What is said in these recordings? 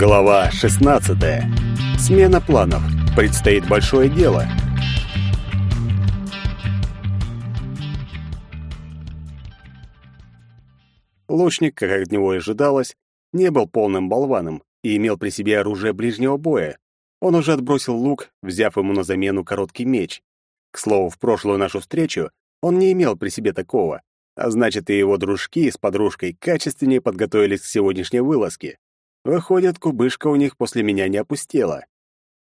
Глава 16. Смена планов. Предстоит большое дело. Лучник, как от него и ожидалось, не был полным болваном и имел при себе оружие ближнего боя. Он уже отбросил лук, взяв ему на замену короткий меч. К слову, в прошлую нашу встречу он не имел при себе такого, а значит, и его дружки с подружкой качественнее подготовились к сегодняшней вылазке. Выходит, кубышка у них после меня не опустела.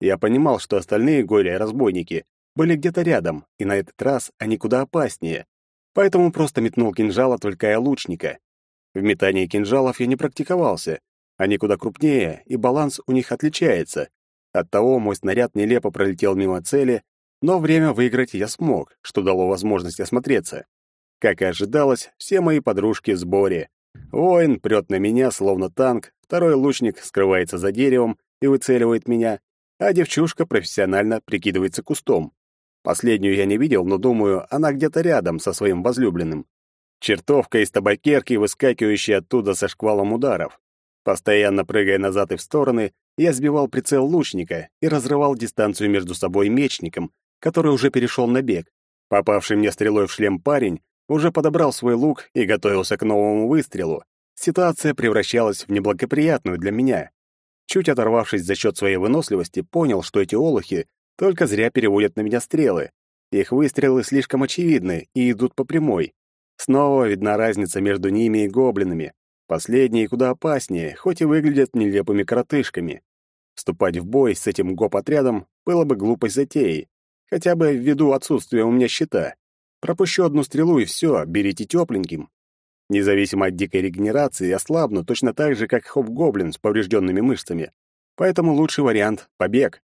Я понимал, что остальные горе-разбойники были где-то рядом, и на этот раз они куда опаснее. Поэтому просто метнул кинжал, отвлекая лучника. В метании кинжалов я не практиковался. Они куда крупнее, и баланс у них отличается. Оттого мой снаряд нелепо пролетел мимо цели, но время выиграть я смог, что дало возможность осмотреться. Как и ожидалось, все мои подружки в сборе. Воин прет на меня, словно танк, второй лучник скрывается за деревом и выцеливает меня, а девчушка профессионально прикидывается кустом. Последнюю я не видел, но думаю, она где-то рядом со своим возлюбленным. Чертовка из табакерки, выскакивающая оттуда со шквалом ударов. Постоянно прыгая назад и в стороны, я сбивал прицел лучника и разрывал дистанцию между собой и мечником, который уже перешел на бег. Попавший мне стрелой в шлем парень уже подобрал свой лук и готовился к новому выстрелу. Ситуация превращалась в неблагоприятную для меня. Чуть оторвавшись за счет своей выносливости, понял, что эти олухи только зря переводят на меня стрелы. Их выстрелы слишком очевидны и идут по прямой. Снова видна разница между ними и гоблинами. Последние куда опаснее, хоть и выглядят нелепыми коротышками. Вступать в бой с этим гоп-отрядом было бы глупой затеей, хотя бы ввиду отсутствия у меня щита. Пропущу одну стрелу и все, берите тепленьким. Независимо от дикой регенерации, ослабну точно так же, как хоп-гоблин с поврежденными мышцами. Поэтому лучший вариант — побег.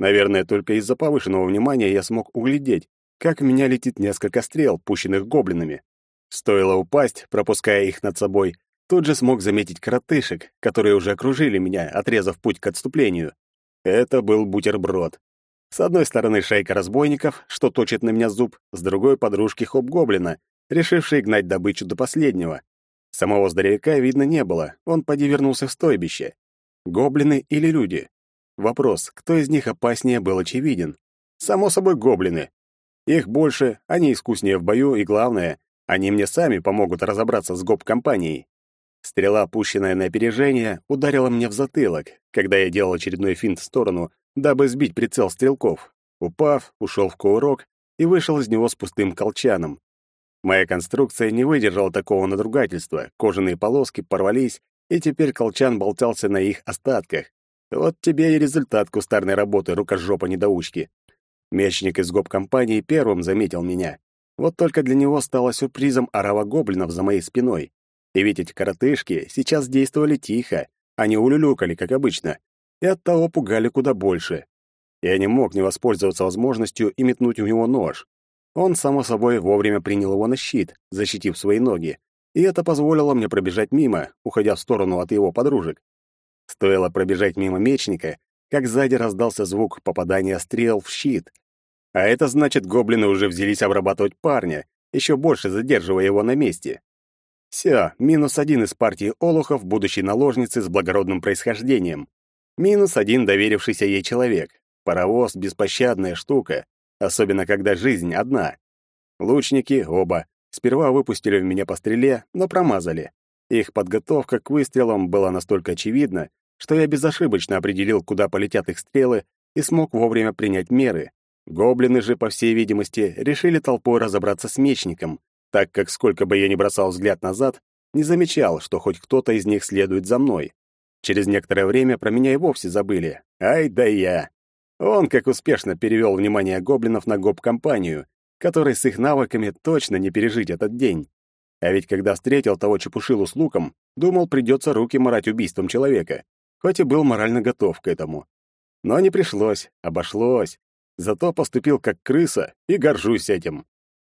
Наверное, только из-за повышенного внимания я смог углядеть, как в меня летит несколько стрел, пущенных гоблинами. Стоило упасть, пропуская их над собой, тут же смог заметить коротышек, которые уже окружили меня, отрезав путь к отступлению. Это был бутерброд. С одной стороны шайка разбойников, что точит на меня зуб, с другой — подружки хоп-гоблина, решившие гнать добычу до последнего. Самого здоровяка видно не было, он поди вернулся в стойбище. Гоблины или люди? Вопрос, кто из них опаснее, был очевиден. Само собой, гоблины. Их больше, они искуснее в бою, и главное, они мне сами помогут разобраться с гоп-компанией. Стрела, пущенная на опережение, ударила мне в затылок, когда я делал очередной финт в сторону, дабы сбить прицел стрелков. Упав, ушел в кувырок и вышел из него с пустым колчаном. Моя конструкция не выдержала такого надругательства, кожаные полоски порвались, и теперь колчан болтался на их остатках. Вот тебе и результат кустарной работы рукожопа-недоучки. Мечник из гоп-компании первым заметил меня. Вот только для него стало сюрпризом орава гоблинов за моей спиной. И ведь эти коротышки сейчас действовали тихо, они улюлюкали, как обычно, и оттого пугали куда больше. Я не мог не воспользоваться возможностью и метнуть у него нож. Он, само собой, вовремя принял его на щит, защитив свои ноги, и это позволило мне пробежать мимо, уходя в сторону от его подружек. Стоило пробежать мимо мечника, как сзади раздался звук попадания стрел в щит. А это значит, гоблины уже взялись обрабатывать парня, еще больше задерживая его на месте. Все, минус один из партии олухов, будущей наложницы с благородным происхождением. Минус один доверившийся ей человек. Паровоз — беспощадная штука, особенно когда жизнь одна. Лучники, оба, сперва выпустили в меня по стреле, но промазали. Их подготовка к выстрелам была настолько очевидна, что я безошибочно определил, куда полетят их стрелы, и смог вовремя принять меры. Гоблины же, по всей видимости, решили толпой разобраться с мечником, так как сколько бы я ни бросал взгляд назад, не замечал, что хоть кто-то из них следует за мной. Через некоторое время про меня и вовсе забыли. Ай да я! Он как успешно перевел внимание гоблинов на гоп-компанию, которой с их навыками точно не пережить этот день. А ведь когда встретил того чепушилу с луком, думал, придется руки марать убийством человека, хоть и был морально готов к этому. Но не пришлось, обошлось. Зато поступил как крыса и горжусь этим.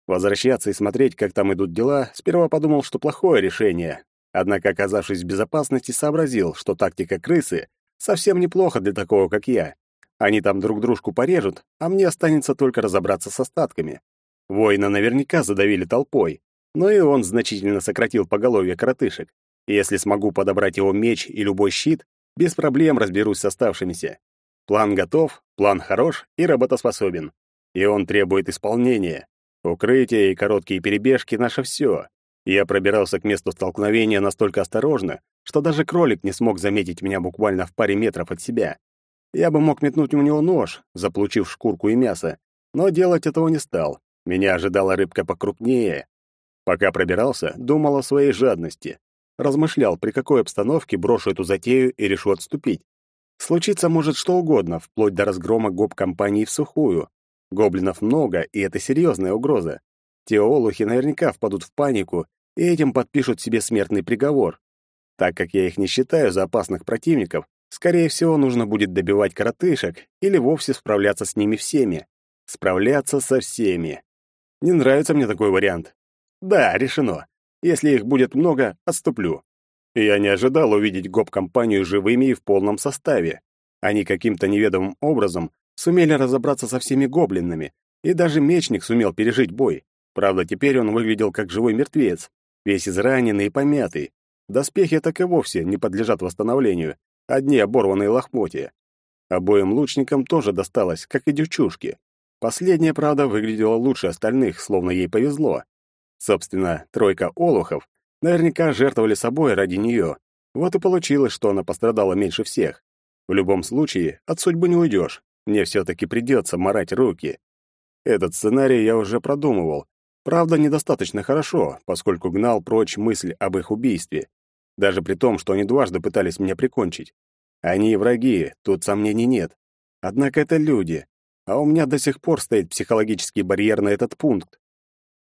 Возвращаться и смотреть, как там идут дела, сперва подумал, что плохое решение, Однако, оказавшись в безопасности, сообразил, что тактика крысы совсем неплохо для такого, как я. Они там друг дружку порежут, а мне останется только разобраться с остатками. Воина наверняка задавили толпой, но и он значительно сократил поголовье коротышек. Если смогу подобрать его меч и любой щит, Без проблем разберусь с оставшимися. План готов, план хорош и работоспособен. И он требует исполнения. Укрытие и короткие перебежки — наше все. Я пробирался к месту столкновения настолько осторожно, что даже кролик не смог заметить меня буквально в паре метров от себя. Я бы мог метнуть у него нож, заполучив шкурку и мясо, но делать этого не стал. Меня ожидала рыбка покрупнее. Пока пробирался, думал о своей жадности. Размышлял, при какой обстановке брошу эту затею и решу отступить. Случиться может что угодно, вплоть до разгрома гоп-компании в сухую. Гоблинов много, и это серьезная угроза. Те олухи наверняка впадут в панику и этим подпишут себе смертный приговор. Так как я их не считаю за опасных противников, скорее всего, нужно будет добивать коротышек или вовсе справляться с ними всеми. Справляться со всеми. Не нравится мне такой вариант. Да, решено. Если их будет много, отступлю. Я не ожидал увидеть гоп-компанию живыми и в полном составе. Они каким-то неведомым образом сумели разобраться со всеми гоблинами, и даже мечник сумел пережить бой. Правда, теперь он выглядел как живой мертвец, весь израненный и помятый. Доспехи так и вовсе не подлежат восстановлению, одни оборванные лохмотья. Обоим лучникам тоже досталось, как и девчушке. Последняя, правда, выглядела лучше остальных, словно ей повезло. Собственно, тройка олухов наверняка жертвовали собой ради нее. Вот и получилось, что она пострадала меньше всех. В любом случае, от судьбы не уйдешь. Мне все-таки придется морать руки. Этот сценарий я уже продумывал. Правда, недостаточно хорошо, поскольку гнал прочь мысль об их убийстве. Даже при том, что они дважды пытались меня прикончить. Они враги, тут сомнений нет. Однако это люди, а у меня до сих пор стоит психологический барьер на этот пункт.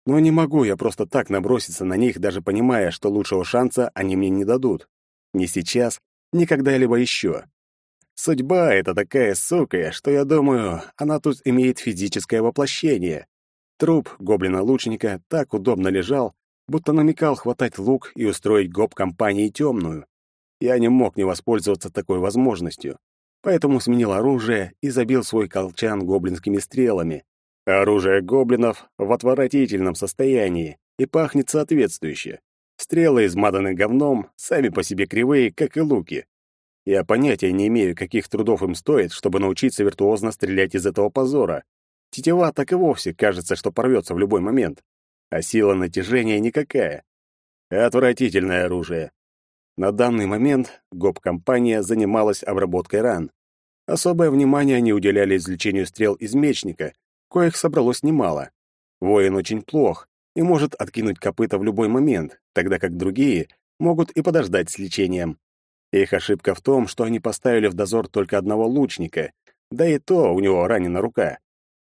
Но не могу я просто так наброситься на них, даже понимая, что лучшего шанса они мне не дадут. Ни сейчас, ни когда-либо еще. Судьба — это такая сука, что, я думаю, она тут имеет физическое воплощение. Труп гоблина-лучника так удобно лежал, будто намекал хватать лук и устроить гоп-компании темную. Я не мог не воспользоваться такой возможностью, поэтому сменил оружие и забил свой колчан гоблинскими стрелами, Оружие гоблинов в отвратительном состоянии и пахнет соответствующе. Стрелы, измазаны говном, сами по себе кривые, как и луки. Я понятия не имею, каких трудов им стоит, чтобы научиться виртуозно стрелять из этого позора. Тетива так и вовсе кажется, что порвется в любой момент. А сила натяжения никакая. Отвратительное оружие. На данный момент гоп-компания занималась обработкой ран. Особое внимание они уделяли извлечению стрел из мечника, коих собралось немало. Воин очень плох и может откинуть копыта в любой момент, тогда как другие могут и подождать с лечением. Их ошибка в том, что они поставили в дозор только одного лучника, да и то у него ранена рука.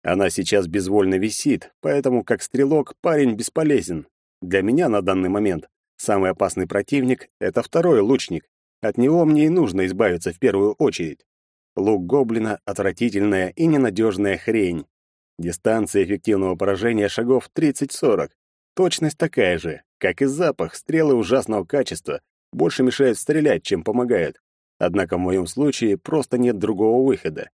Она сейчас безвольно висит, поэтому как стрелок парень бесполезен. Для меня на данный момент самый опасный противник — это второй лучник. От него мне и нужно избавиться в первую очередь. Лук гоблина — отвратительная и ненадежная хрень. Дистанция эффективного поражения шагов 30-40. Точность такая же, как и запах, стрелы ужасного качества, больше мешают стрелять, чем помогают. Однако в моем случае просто нет другого выхода.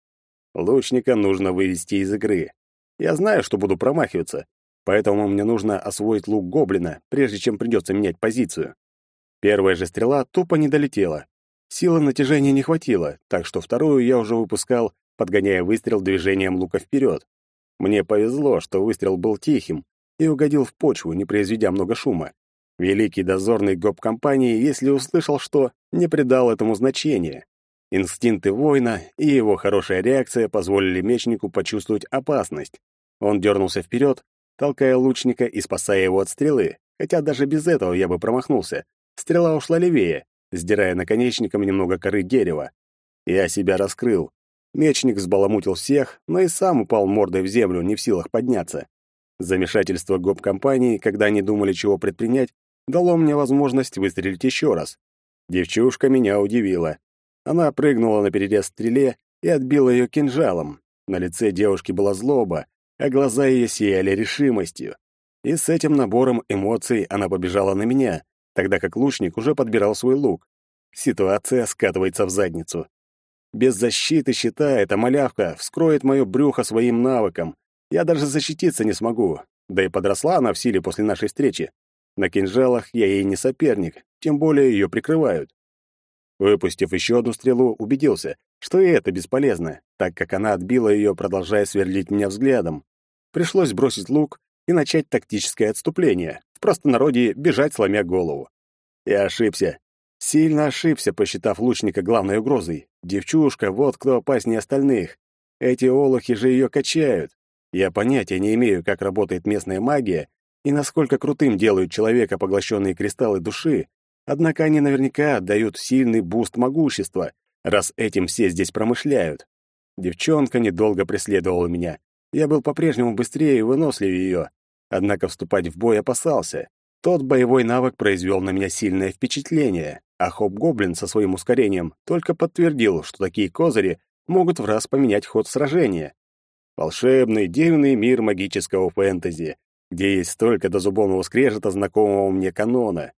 Лучника нужно вывести из игры. Я знаю, что буду промахиваться, поэтому мне нужно освоить лук гоблина, прежде чем придется менять позицию. Первая же стрела тупо не долетела. Силы натяжения не хватило, так что вторую я уже выпускал, подгоняя выстрел движением лука вперед. Мне повезло, что выстрел был тихим и угодил в почву, не произведя много шума. Великий дозорный гоп-компании, если услышал что, не придал этому значения. Инстинкты воина и его хорошая реакция позволили мечнику почувствовать опасность. Он дернулся вперед, толкая лучника и спасая его от стрелы, хотя даже без этого я бы промахнулся. Стрела ушла левее, сдирая наконечником немного коры дерева. Я себя раскрыл, Мечник взбаламутил всех, но и сам упал мордой в землю, не в силах подняться. Замешательство гоп-компании, когда они думали, чего предпринять, дало мне возможность выстрелить еще раз. Девчушка меня удивила. Она прыгнула на перерез стреле и отбила ее кинжалом. На лице девушки была злоба, а глаза ее сияли решимостью. И с этим набором эмоций она побежала на меня, тогда как лучник уже подбирал свой лук. Ситуация скатывается в задницу. Без защиты щита эта малявка вскроет мое брюхо своим навыком. Я даже защититься не смогу. Да и подросла она в силе после нашей встречи. На кинжалах я ей не соперник, тем более ее прикрывают. Выпустив еще одну стрелу, убедился, что и это бесполезно, так как она отбила ее, продолжая сверлить меня взглядом. Пришлось бросить лук и начать тактическое отступление, в простонародье бежать, сломя голову. Я ошибся. Сильно ошибся, посчитав лучника главной угрозой. Девчушка, вот кто опаснее остальных. Эти олухи же ее качают. Я понятия не имею, как работает местная магия и насколько крутым делают человека поглощенные кристаллы души, однако они наверняка отдают сильный буст могущества, раз этим все здесь промышляют. Девчонка недолго преследовала меня. Я был по-прежнему быстрее и выносливее ее, однако вступать в бой опасался. Тот боевой навык произвел на меня сильное впечатление, а хобгоблин со своим ускорением только подтвердил, что такие козыри могут в раз поменять ход сражения. Волшебный, дивный мир магического фэнтези, где есть столько до зубовного скрежета знакомого мне канона.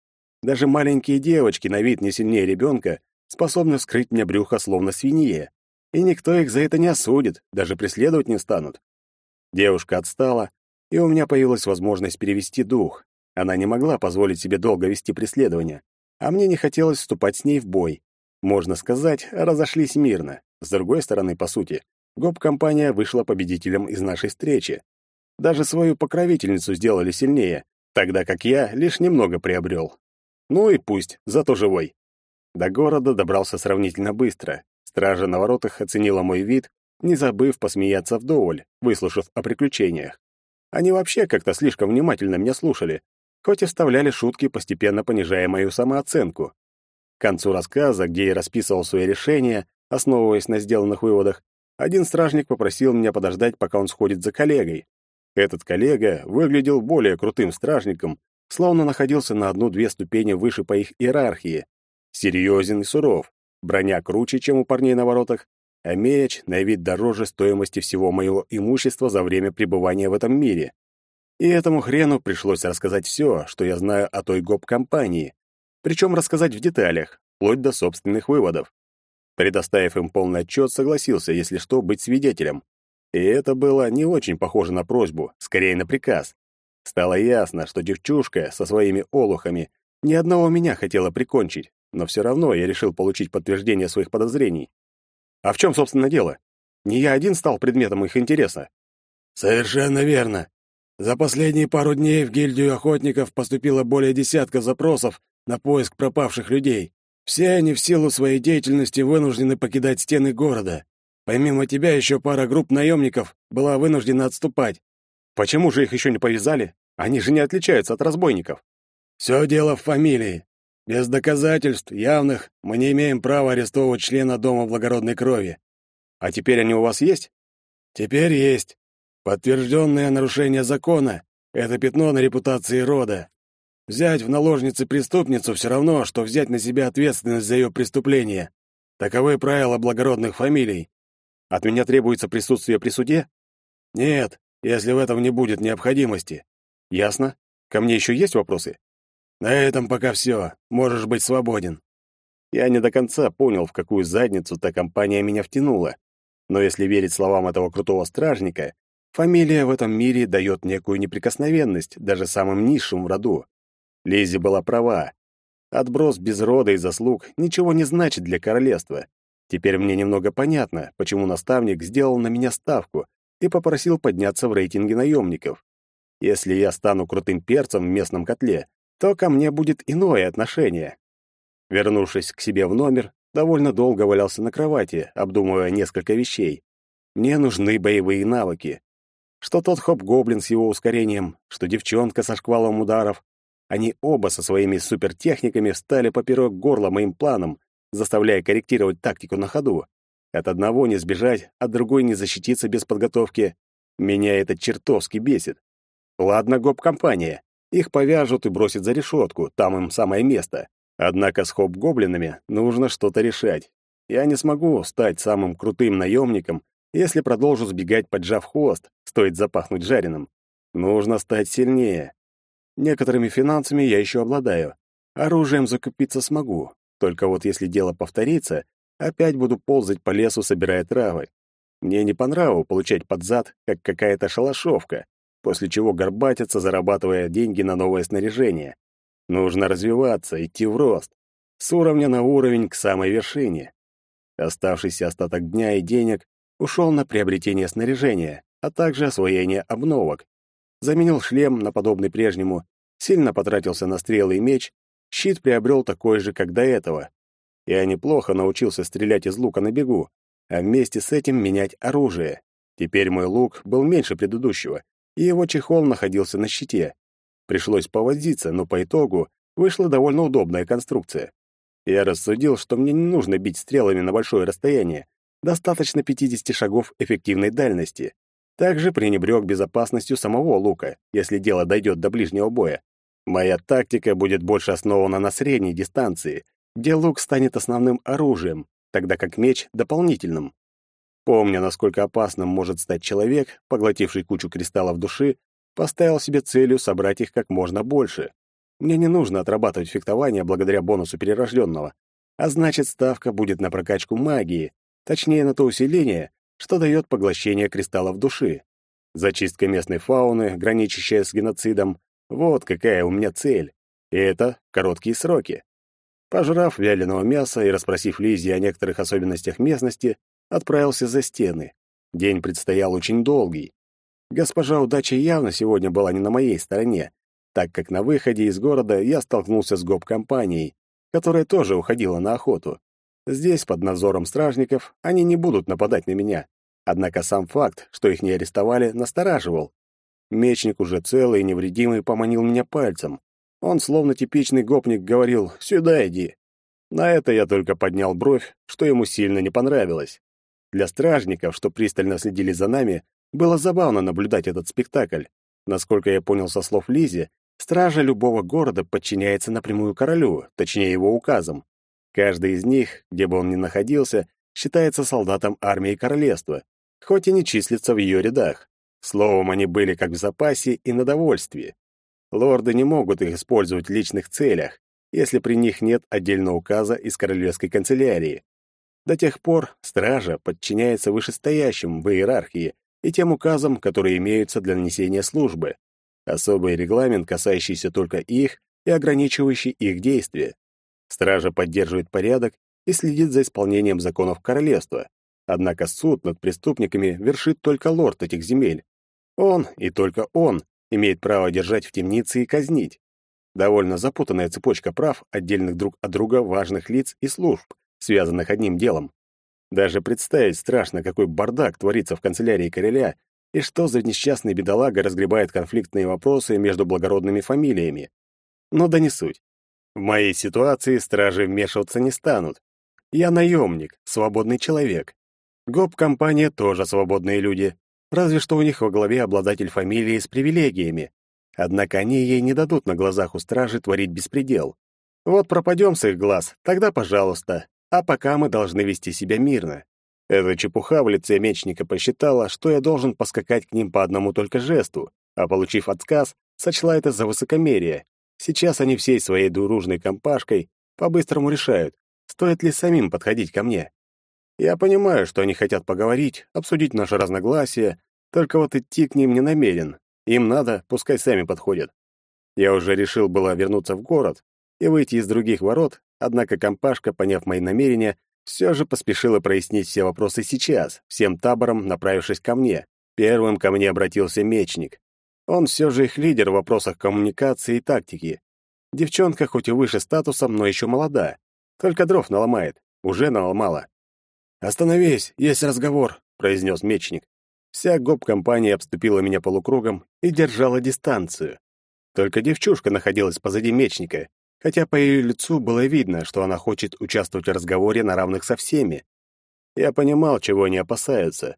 Даже маленькие девочки, на вид не сильнее ребенка, способны вскрыть мне брюхо словно свинье. И никто их за это не осудит, даже преследовать не станут. Девушка отстала, и у меня появилась возможность перевести дух. Она не могла позволить себе долго вести преследование, а мне не хотелось вступать с ней в бой. Можно сказать, разошлись мирно. С другой стороны, по сути, гоп-компания вышла победителем из нашей встречи. Даже свою покровительницу сделали сильнее, тогда как я лишь немного приобрел. Ну и пусть, зато живой. До города добрался сравнительно быстро. Стража на воротах оценила мой вид, не забыв посмеяться вдоволь, выслушав о приключениях. Они вообще как-то слишком внимательно меня слушали, хоть и вставляли шутки, постепенно понижая мою самооценку. К концу рассказа, где я расписывал свои решения, основываясь на сделанных выводах, один стражник попросил меня подождать, пока он сходит за коллегой. Этот коллега выглядел более крутым стражником, словно находился на одну-две ступени выше по их иерархии. Серьезен и суров, броня круче, чем у парней на воротах, а меч на вид дороже стоимости всего моего имущества за время пребывания в этом мире. И этому хрену пришлось рассказать все, что я знаю о той гоп-компании, причем рассказать в деталях, вплоть до собственных выводов. Предоставив им полный отчет, согласился, если что, быть свидетелем. И это было не очень похоже на просьбу, скорее на приказ. Стало ясно, что девчушка со своими олухами ни одного меня хотела прикончить, но все равно я решил получить подтверждение своих подозрений. А в чем, собственно, дело? Не я один стал предметом их интереса. Совершенно верно. За последние пару дней в гильдию охотников поступило более десятка запросов на поиск пропавших людей. Все они в силу своей деятельности вынуждены покидать стены города. Помимо тебя еще пара групп наемников была вынуждена отступать. Почему же их еще не повязали? Они же не отличаются от разбойников. Все дело в фамилии. Без доказательств явных мы не имеем права арестовывать члена Дома благородной крови. А теперь они у вас есть? Теперь есть. Подтвержденное нарушение закона — это пятно на репутации рода. Взять в наложницы преступницу все равно, что взять на себя ответственность за ее преступление. Таковы правила благородных фамилий. От меня требуется присутствие при суде? Нет, если в этом не будет необходимости. Ясно. Ко мне еще есть вопросы? На этом пока все. Можешь быть свободен. Я не до конца понял, в какую задницу та компания меня втянула. Но если верить словам этого крутого стражника, фамилия в этом мире дает некую неприкосновенность даже самым низшим в роду. Лизи была права. Отброс без рода и заслуг ничего не значит для королевства. Теперь мне немного понятно, почему наставник сделал на меня ставку и попросил подняться в рейтинге наемников. Если я стану крутым перцем в местном котле, то ко мне будет иное отношение. Вернувшись к себе в номер, довольно долго валялся на кровати, обдумывая несколько вещей. Мне нужны боевые навыки. Что тот хоп-гоблин с его ускорением, что девчонка со шквалом ударов. Они оба со своими супертехниками встали поперек горла моим планам, заставляя корректировать тактику на ходу. От одного не сбежать, от другой не защититься без подготовки. Меня это чертовски бесит. Ладно, гоп-компания. Их повяжут и бросят за решетку, там им самое место. Однако с хоп-гоблинами нужно что-то решать. Я не смогу стать самым крутым наемником, если продолжу сбегать, поджав хвост, стоит запахнуть жареным. Нужно стать сильнее. Некоторыми финансами я еще обладаю. Оружием закупиться смогу. Только вот если дело повторится, опять буду ползать по лесу, собирая травы. Мне не по нраву получать под зад, как какая-то шалашовка, после чего горбатиться, зарабатывая деньги на новое снаряжение. Нужно развиваться, идти в рост. с уровня на уровень к самой вершине. Оставшийся остаток дня и денег ушел на приобретение снаряжения, а также освоение обновок. Заменил шлем на подобный прежнему, сильно потратился на стрелы и меч, щит приобрел такой же, как до этого. Я неплохо научился стрелять из лука на бегу, а вместе с этим менять оружие. Теперь мой лук был меньше предыдущего, и его чехол находился на щите. Пришлось повозиться, но по итогу вышла довольно удобная конструкция. Я рассудил, что мне не нужно бить стрелами на большое расстояние, достаточно 50 шагов эффективной дальности. Также пренебрег безопасностью самого лука, если дело дойдет до ближнего боя. Моя тактика будет больше основана на средней дистанции, где лук станет основным оружием, тогда как меч — дополнительным. Помня, насколько опасным может стать человек, поглотивший кучу кристаллов души, поставил себе целью собрать их как можно больше. Мне не нужно отрабатывать фехтование благодаря бонусу перерожденного, а значит, ставка будет на прокачку магии, точнее, на то усиление, что дает поглощение кристаллов души. Зачистка местной фауны, граничащая с геноцидом, вот какая у меня цель. И это короткие сроки. Пожрав вяленого мяса и расспросив Лизи о некоторых особенностях местности, отправился за стены. День предстоял очень долгий. Госпожа удача явно сегодня была не на моей стороне, так как на выходе из города я столкнулся с гоп-компанией, которая тоже уходила на охоту. Здесь, под надзором стражников, они не будут нападать на меня. Однако сам факт, что их не арестовали, настораживал. Мечник уже целый и невредимый поманил меня пальцем. Он, словно типичный гопник, говорил «Сюда иди». На это я только поднял бровь, что ему сильно не понравилось. Для стражников, что пристально следили за нами, было забавно наблюдать этот спектакль. Насколько я понял со слов Лизи, стража любого города подчиняется напрямую королю, точнее его указам. Каждый из них, где бы он ни находился, считается солдатом армии королевства, хоть и не числится в ее рядах. Словом, они были как в запасе и на довольствии. Лорды не могут их использовать в личных целях, если при них нет отдельного указа из королевской канцелярии. До тех пор стража подчиняется вышестоящим в иерархии и тем указам, которые имеются для несения службы. Особый регламент, касающийся только их и ограничивающий их действия. Стража поддерживает порядок и следит за исполнением законов королевства. Однако суд над преступниками вершит только лорд этих земель. Он, и только он, имеет право держать в темнице и казнить. Довольно запутанная цепочка прав отдельных друг от друга важных лиц и служб, связанных одним делом. Даже представить страшно, какой бардак творится в канцелярии короля и что за несчастный бедолага разгребает конфликтные вопросы между благородными фамилиями. Но да не суть. В моей ситуации стражи вмешиваться не станут. Я наемник, свободный человек. ГОП-компания тоже свободные люди, разве что у них во главе обладатель фамилии с привилегиями. Однако они ей не дадут на глазах у стражи творить беспредел. Вот пропадем с их глаз, тогда пожалуйста, а пока мы должны вести себя мирно. Эта чепуха в лице мечника посчитала, что я должен поскакать к ним по одному только жесту, а получив отказ, сочла это за высокомерие Сейчас они всей своей дружной компашкой по-быстрому решают, стоит ли самим подходить ко мне. Я понимаю, что они хотят поговорить, обсудить наши разногласия, только вот идти к ним не намерен. Им надо, пускай сами подходят. Я уже решил было вернуться в город и выйти из других ворот, однако компашка, поняв мои намерения, все же поспешила прояснить все вопросы сейчас, всем табором направившись ко мне. Первым ко мне обратился мечник. Он все же их лидер в вопросах коммуникации и тактики. Девчонка хоть и выше статусом, но еще молода. Только дров наломает. Уже наломала. «Остановись, есть разговор», — произнес мечник. Вся гоп-компания обступила меня полукругом и держала дистанцию. Только девчушка находилась позади мечника, хотя по ее лицу было видно, что она хочет участвовать в разговоре на равных со всеми. Я понимал, чего они опасаются.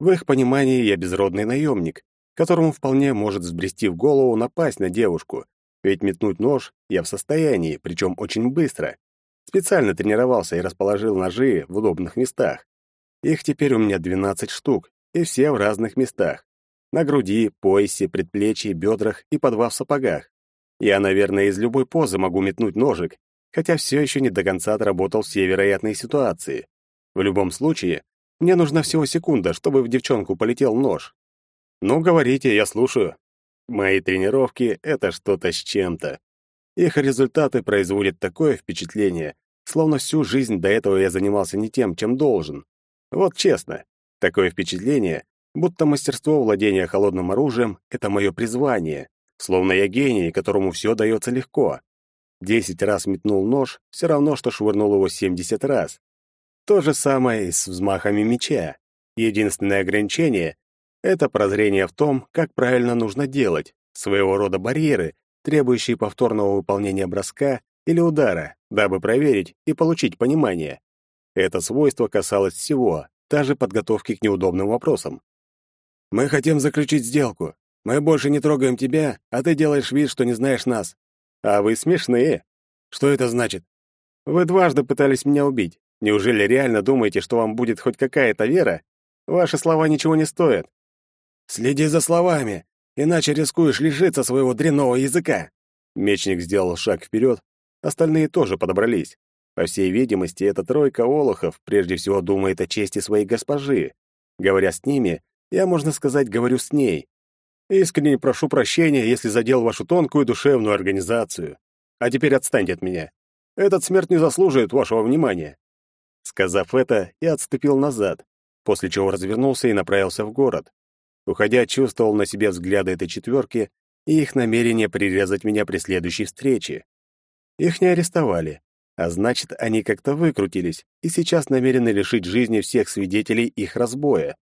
В их понимании я безродный наемник, которому вполне может взбрести в голову напасть на девушку, ведь метнуть нож я в состоянии, причем очень быстро. Специально тренировался и расположил ножи в удобных местах. Их теперь у меня 12 штук, и все в разных местах. На груди, поясе, предплечье, бедрах и по два в сапогах. Я, наверное, из любой позы могу метнуть ножик, хотя все еще не до конца отработал все вероятные ситуации. В любом случае, мне нужна всего секунда, чтобы в девчонку полетел нож. Ну, говорите, я слушаю. Мои тренировки — это что-то с чем-то. Их результаты производят такое впечатление, словно всю жизнь до этого я занимался не тем, чем должен. Вот честно, такое впечатление, будто мастерство владения холодным оружием — это мое призвание, словно я гений, которому все дается легко. Десять раз метнул нож, все равно, что швырнул его семьдесят раз. То же самое и с взмахами меча. Единственное ограничение — это прозрение в том, как правильно нужно делать, своего рода барьеры, требующие повторного выполнения броска или удара, дабы проверить и получить понимание. Это свойство касалось всего, даже подготовки к неудобным вопросам. «Мы хотим заключить сделку. Мы больше не трогаем тебя, а ты делаешь вид, что не знаешь нас. А вы смешные. Что это значит? Вы дважды пытались меня убить. Неужели реально думаете, что вам будет хоть какая-то вера? Ваши слова ничего не стоят. Следи за словами, иначе рискуешь лишиться своего дрянного языка. Мечник сделал шаг вперед, остальные тоже подобрались. По всей видимости, эта тройка олухов прежде всего думает о чести своей госпожи. Говоря с ними, я, можно сказать, говорю с ней. Искренне прошу прощения, если задел вашу тонкую душевную организацию. А теперь отстаньте от меня. Этот смерть не заслуживает вашего внимания». Сказав это, я отступил назад, после чего развернулся и направился в город. Уходя, чувствовал на себе взгляды этой четверки и их намерение прирезать меня при следующей встрече. Их не арестовали, а значит, они как-то выкрутились и сейчас намерены лишить жизни всех свидетелей их разбоя.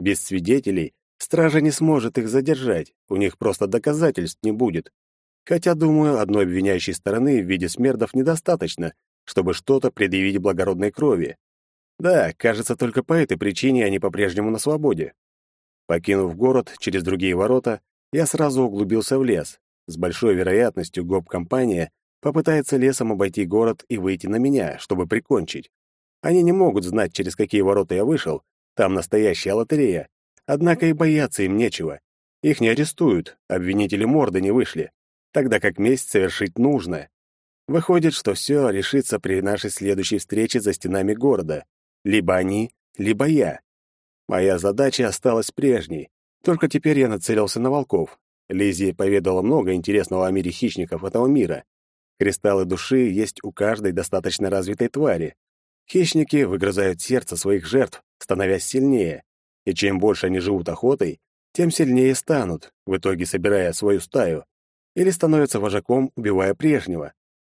Без свидетелей Стража не сможет их задержать, у них просто доказательств не будет. Хотя, думаю, одной обвиняющей стороны в виде смердов недостаточно, чтобы что-то предъявить благородной крови. Да, кажется, только по этой причине они по-прежнему на свободе. Покинув город через другие ворота, я сразу углубился в лес. С большой вероятностью гоп-компания попытается лесом обойти город и выйти на меня, чтобы прикончить. Они не могут знать, через какие ворота я вышел, там настоящая лотерея, Однако и бояться им нечего. Их не арестуют, обвинители морды не вышли, тогда как месть совершить нужно. Выходит, что все решится при нашей следующей встрече за стенами города. Либо они, либо я. Моя задача осталась прежней, только теперь я нацелился на волков. Лиззи поведала много интересного о мире хищников этого мира. Кристаллы души есть у каждой достаточно развитой твари. Хищники выгрызают сердце своих жертв, становясь сильнее. И чем больше они живут охотой, тем сильнее станут, в итоге собирая свою стаю, или становятся вожаком, убивая прежнего.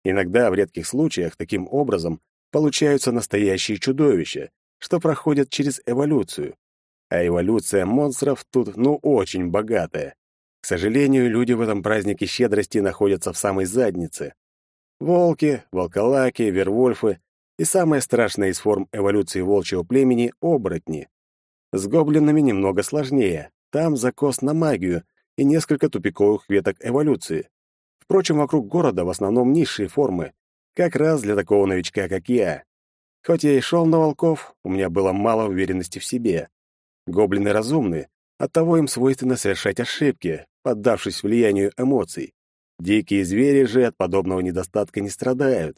Иногда, в редких случаях, таким образом получаются настоящие чудовища, что проходят через эволюцию. А эволюция монстров тут, ну, очень богатая. К сожалению, люди в этом празднике щедрости находятся в самой заднице. Волки, волколаки, вервольфы и самая страшная из форм эволюции волчьего племени — оборотни. С гоблинами немного сложнее. Там закос на магию и несколько тупиковых веток эволюции. Впрочем, вокруг города в основном низшие формы, как раз для такого новичка, как я. Хоть я и шел на волков, у меня было мало уверенности в себе. Гоблины разумны, оттого им свойственно совершать ошибки, поддавшись влиянию эмоций. Дикие звери же от подобного недостатка не страдают.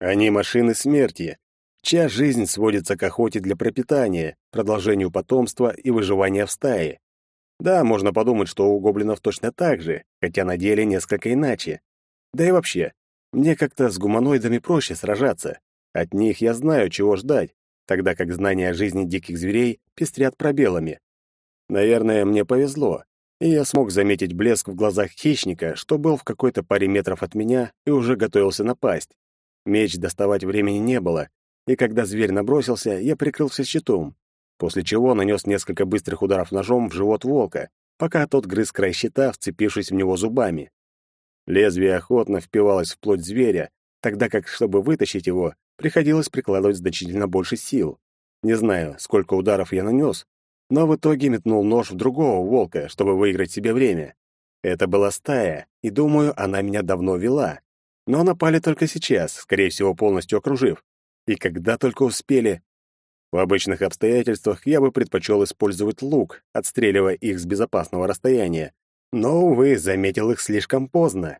Они машины смерти, чья жизнь сводится к охоте для пропитания, продолжению потомства и выживания в стае. Да, можно подумать, что у гоблинов точно так же, хотя на деле несколько иначе. Да и вообще, мне как-то с гуманоидами проще сражаться. От них я знаю, чего ждать, тогда как знания о жизни диких зверей пестрят пробелами. Наверное, мне повезло, и я смог заметить блеск в глазах хищника, что был в какой-то паре метров от меня и уже готовился напасть. Меч доставать времени не было, и когда зверь набросился, я прикрылся щитом, после чего нанес несколько быстрых ударов ножом в живот волка, пока тот грыз край щита, вцепившись в него зубами. Лезвие охотно впивалось в плоть зверя, тогда как, чтобы вытащить его, приходилось прикладывать значительно больше сил. Не знаю, сколько ударов я нанес, но в итоге метнул нож в другого волка, чтобы выиграть себе время. Это была стая, и, думаю, она меня давно вела. Но напали только сейчас, скорее всего, полностью окружив. И когда только успели. В обычных обстоятельствах я бы предпочел использовать лук, отстреливая их с безопасного расстояния. Но, увы, заметил их слишком поздно.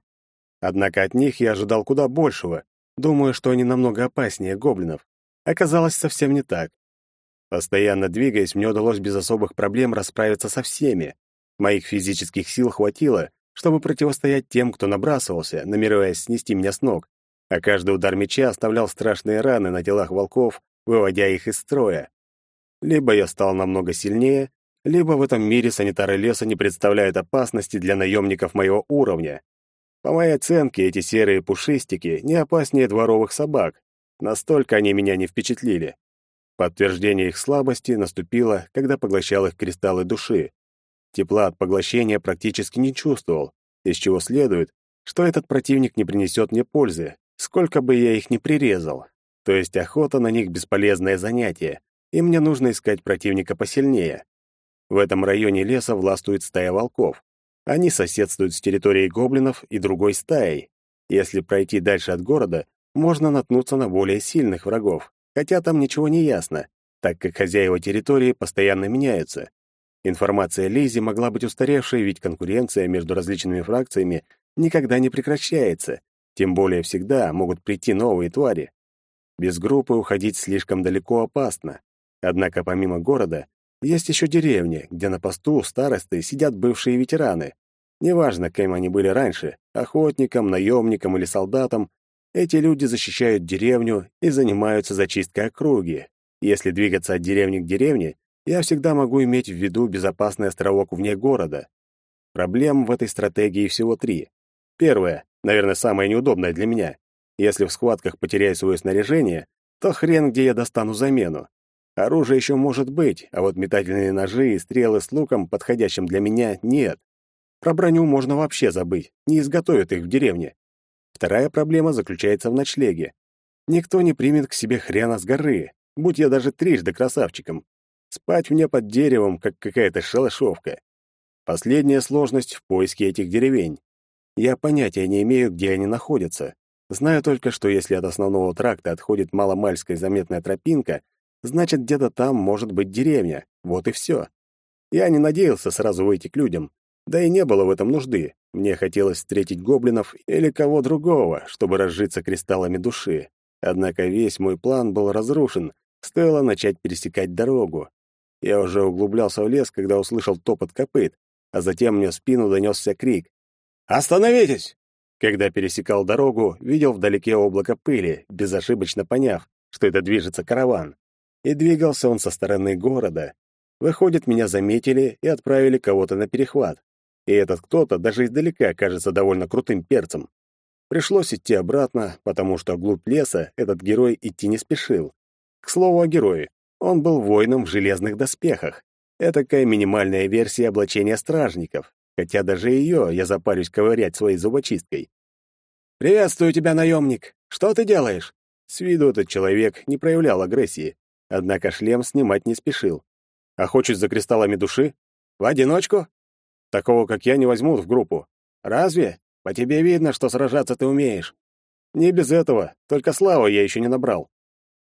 Однако от них я ожидал куда большего, думаю, что они намного опаснее гоблинов. Оказалось совсем не так. Постоянно двигаясь, мне удалось без особых проблем расправиться со всеми. Моих физических сил хватило, чтобы противостоять тем, кто набрасывался, намереваясь снести меня с ног. а каждый удар меча оставлял страшные раны на телах волков, выводя их из строя. Либо я стал намного сильнее, либо в этом мире санитары леса не представляют опасности для наемников моего уровня. По моей оценке, эти серые пушистики не опаснее дворовых собак. Настолько они меня не впечатлили. Подтверждение их слабости наступило, когда поглощал их кристаллы души. Тепла от поглощения практически не чувствовал, из чего следует, что этот противник не принесет мне пользы, сколько бы я их ни прирезал. То есть охота на них — бесполезное занятие, и мне нужно искать противника посильнее. В этом районе леса властвует стая волков. Они соседствуют с территорией гоблинов и другой стаей. Если пройти дальше от города, можно наткнуться на более сильных врагов, хотя там ничего не ясно, так как хозяева территории постоянно меняются. Информация Лизи могла быть устаревшей, ведь конкуренция между различными фракциями никогда не прекращается, тем более всегда могут прийти новые твари. Без группы уходить слишком далеко опасно. Однако помимо города есть еще деревни, где на посту старосты сидят бывшие ветераны. Неважно, кем они были раньше — охотником, наемником или солдатом, эти люди защищают деревню и занимаются зачисткой округи. Если двигаться от деревни к деревне, я всегда могу иметь в виду безопасный островок вне города. Проблем в этой стратегии всего три. Первое, наверное, самое неудобное для меня. Если в схватках потеряю свое снаряжение, то хрен где я достану замену. Оружие еще может быть, а вот метательные ножи и стрелы с луком, подходящим для меня, нет. Про броню можно вообще забыть, не изготовят их в деревне. Вторая проблема заключается в ночлеге. Никто не примет к себе хрена с горы, будь я даже трижды красавчиком. Спать мне под деревом, как какая-то шалашовка. Последняя сложность в поиске этих деревень. Я понятия не имею, где они находятся. Знаю только, что если от основного тракта отходит маломальская заметная тропинка, значит, где-то там может быть деревня. Вот и все. Я не надеялся сразу выйти к людям. Да и не было в этом нужды. Мне хотелось встретить гоблинов или кого другого, чтобы разжиться кристаллами души. Однако весь мой план был разрушен, стоило начать пересекать дорогу. Я уже углублялся в лес, когда услышал топот копыт, а затем мне в спину донесся крик. «Остановитесь!» Когда пересекал дорогу, видел вдалеке облако пыли, безошибочно поняв, что это движется караван. И двигался он со стороны города. Выходит, меня заметили и отправили кого-то на перехват. И этот кто-то даже издалека кажется довольно крутым перцем. Пришлось идти обратно, потому что вглубь леса этот герой идти не спешил. К слову о герое. Он был воином в железных доспехах. Этакая минимальная версия облачения стражников, хотя даже ее я запарюсь ковырять своей зубочисткой. «Приветствую тебя, наемник! Что ты делаешь?» С виду этот человек не проявлял агрессии, однако шлем снимать не спешил. «Охочусь за кристаллами души? В одиночку?» «Такого, как я, не возьмут в группу». «Разве? По тебе видно, что сражаться ты умеешь». «Не без этого, только славы я еще не набрал».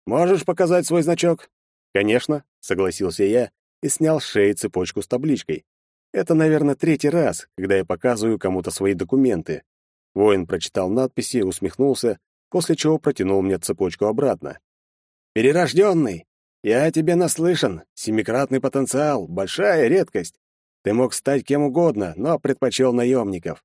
«Можешь показать свой значок?» «Конечно», — согласился я и снял с шеи цепочку с табличкой. Это, наверное, третий раз, когда я показываю кому-то свои документы. Воин прочитал надписи, усмехнулся, после чего протянул мне цепочку обратно. «Перерожденный! Я тебе наслышан. Семикратный потенциал, большая редкость. Ты мог стать кем угодно, но предпочел наемников.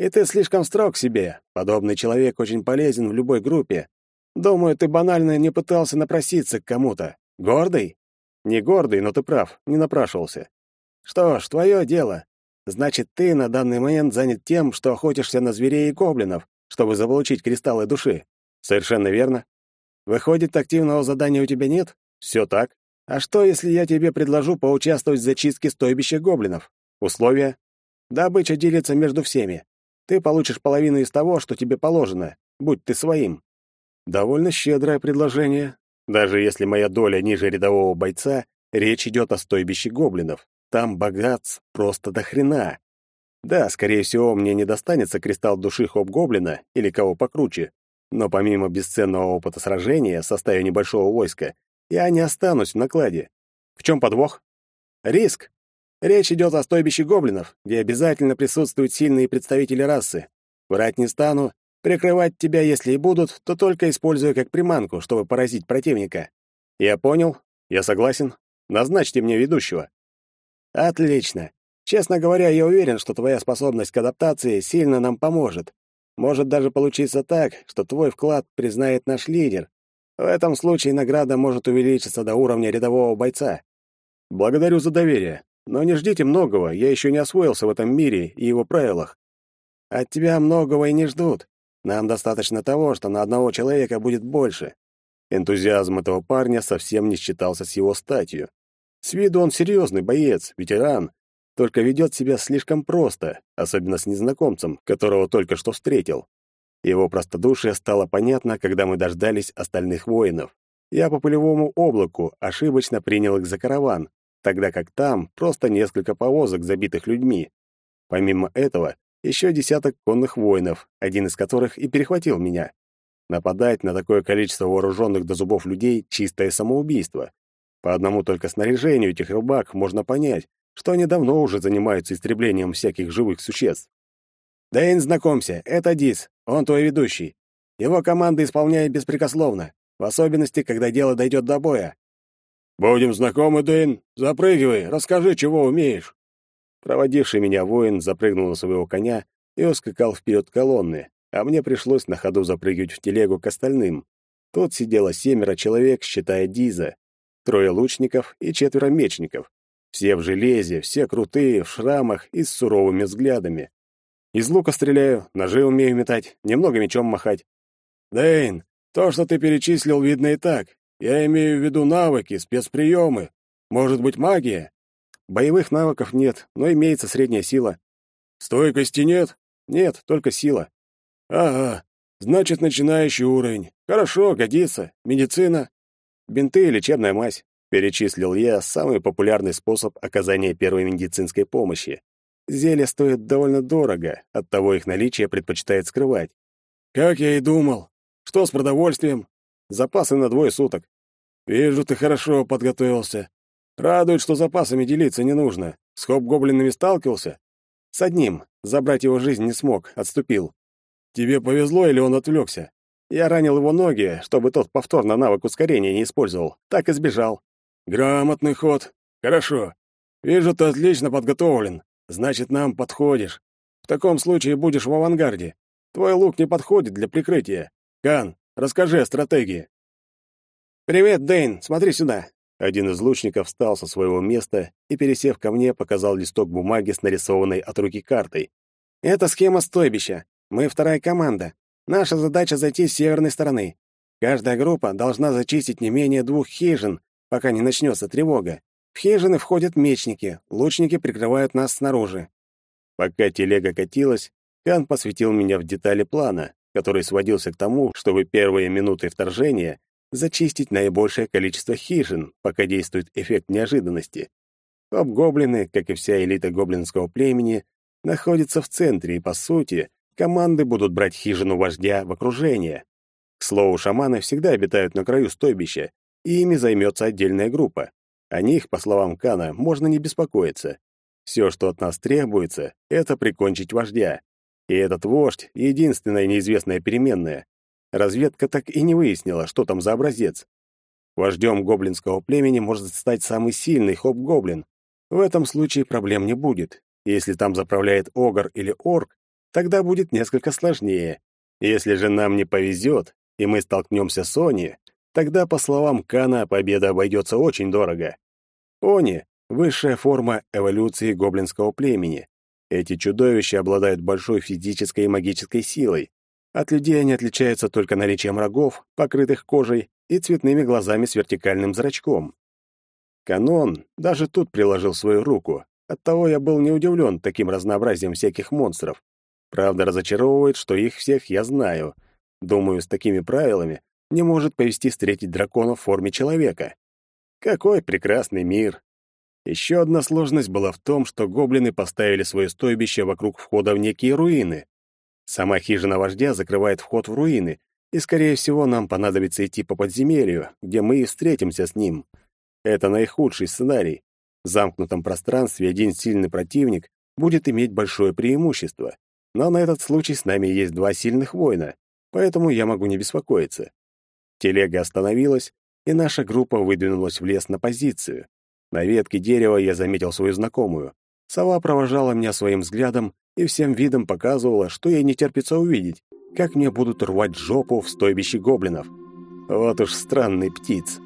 И ты слишком строг себе. Подобный человек очень полезен в любой группе. Думаю, ты банально не пытался напроситься к кому-то. Гордый? Не гордый, но ты прав, не напрашивался. Что ж, твое дело. Значит, ты на данный момент занят тем, что охотишься на зверей и гоблинов, чтобы заполучить кристаллы души. Совершенно верно. Выходит, активного задания у тебя нет? Все так. А что, если я тебе предложу поучаствовать в зачистке стойбища гоблинов? Условия? Добыча делится между всеми. Ты получишь половину из того, что тебе положено, будь ты своим. Довольно щедрое предложение, даже если моя доля ниже рядового бойца, речь идет о стойбище гоблинов. Там богатств просто до хрена. Да, скорее всего, мне не достанется кристалл души хоп-гоблина или кого покруче, но помимо бесценного опыта сражения в составе небольшого войска, я не останусь в накладе. В чем подвох? Риск. Речь идет о стойбище гоблинов, где обязательно присутствуют сильные представители расы. Врать не стану, Прикрывать тебя, если и будут, то только используя как приманку, чтобы поразить противника. Я понял. Я согласен. Назначьте мне ведущего. Отлично. Честно говоря, я уверен, что твоя способность к адаптации сильно нам поможет. Может даже получиться так, что твой вклад признает наш лидер. В этом случае награда может увеличиться до уровня рядового бойца. Благодарю за доверие, но не ждите многого, я еще не освоился в этом мире и его правилах. От тебя многого и не ждут. Нам достаточно того, что на одного человека будет больше. Энтузиазм этого парня совсем не считался с его статью. С виду он серьезный боец, ветеран, только ведет себя слишком просто, особенно с незнакомцем, которого только что встретил. Его простодушие стало понятно, когда мы дождались остальных воинов. Я по полевому облаку ошибочно принял их за караван, тогда как там просто несколько повозок, забитых людьми. Помимо этого, еще десяток конных воинов, один из которых и перехватил меня. Нападать на такое количество вооруженных до зубов людей — чистое самоубийство. По одному только снаряжению этих рубак можно понять, что они давно уже занимаются истреблением всяких живых существ. «Дэйн, знакомься, это Дис, он твой ведущий. Его команда исполняет беспрекословно, в особенности, когда дело дойдет до боя». «Будем знакомы, Дэйн. Запрыгивай, расскажи, чего умеешь». Проводивший меня воин запрыгнул на своего коня и ускакал вперед колонны, а мне пришлось на ходу запрыгивать в телегу к остальным. Тут сидело семеро человек, считая Диза, трое лучников и четверо мечников. Все в железе, все крутые, в шрамах и с суровыми взглядами. Из лука стреляю, ножи умею метать, немного мечом махать. Дэйн, то, что ты перечислил, видно и так. Я имею в виду навыки, спецприемы. Может быть, магия? Боевых навыков нет, но имеется средняя сила. Стойкости нет? Нет, только сила. Ага, значит, начинающий уровень. Хорошо, годится. Медицина? Бинты и лечебная мазь. Перечислил я самый популярный способ оказания первой медицинской помощи. Зелья стоят довольно дорого, оттого их наличие предпочитают скрывать. Как я и думал. Что с продовольствием? Запасы на двое суток. Вижу, ты хорошо подготовился. Радует, что запасами делиться не нужно. С хоп-гоблинами сталкивался? С одним. Забрать его жизнь не смог, отступил. Тебе повезло или он отвлекся? Я ранил его ноги, чтобы тот повторно навык ускорения не использовал. Так и сбежал. Грамотный ход. Хорошо. Вижу, ты отлично подготовлен. Значит, нам подходишь. В таком случае будешь в авангарде. Твой лук не подходит для прикрытия. Кан, расскажи о стратегии. Привет, Дэйн, смотри сюда. Один из лучников встал со своего места и, пересев ко мне, показал листок бумаги с нарисованной от руки картой. Это схема стойбища. Мы вторая команда. Наша задача зайти с северной стороны. Каждая группа должна зачистить не менее двух хижин, пока не начнется тревога. В хижины входят мечники, лучники прикрывают нас снаружи. Пока телега катилась, Кан посвятил меня в детали плана, который сводился к тому, чтобы первые минуты вторжения зачистить наибольшее количество хижин, пока действует эффект неожиданности. Гоблины, как и вся элита гоблинского племени, находятся в центре, и, по сути, команды будут брать хижину вождя в окружение. К слову, шаманы всегда обитают на краю стойбища, и ими займется отдельная группа. О них, по словам Кана, можно не беспокоиться. Все, что от нас требуется, это прикончить вождя. И этот вождь — единственная неизвестная переменная. Разведка так и не выяснила, что там за образец. Вождем гоблинского племени может стать самый сильный хоп-гоблин. В этом случае проблем не будет. Если там заправляет огр или орк, тогда будет несколько сложнее. Если же нам не повезет, и мы столкнемся с Они, Тогда, по словам Кана, победа обойдется очень дорого. Они — высшая форма эволюции гоблинского племени. Эти чудовища обладают большой физической и магической силой. От людей они отличаются только наличием рогов, покрытых кожей, и цветными глазами с вертикальным зрачком. Канон даже тут приложил свою руку. Оттого я был не удивлен таким разнообразием всяких монстров. Правда, разочаровывает, что их всех я знаю. Думаю, с такими правилами не может повести встретить дракона в форме человека. Какой прекрасный мир! Еще одна сложность была в том, что гоблины поставили свое стойбище вокруг входа в некие руины. Сама хижина вождя закрывает вход в руины, и, скорее всего, нам понадобится идти по подземелью, где мы и встретимся с ним. Это наихудший сценарий. В замкнутом пространстве один сильный противник будет иметь большое преимущество. Но на этот случай с нами есть два сильных воина, поэтому я могу не беспокоиться. Телега остановилась, и наша группа выдвинулась в лес на позицию. На ветке дерева я заметил свою знакомую. Сова провожала меня своим взглядом и всем видом показывала, что ей не терпится увидеть. как мне будут рвать жопу в стойбище гоблинов. Вот уж странный птиц.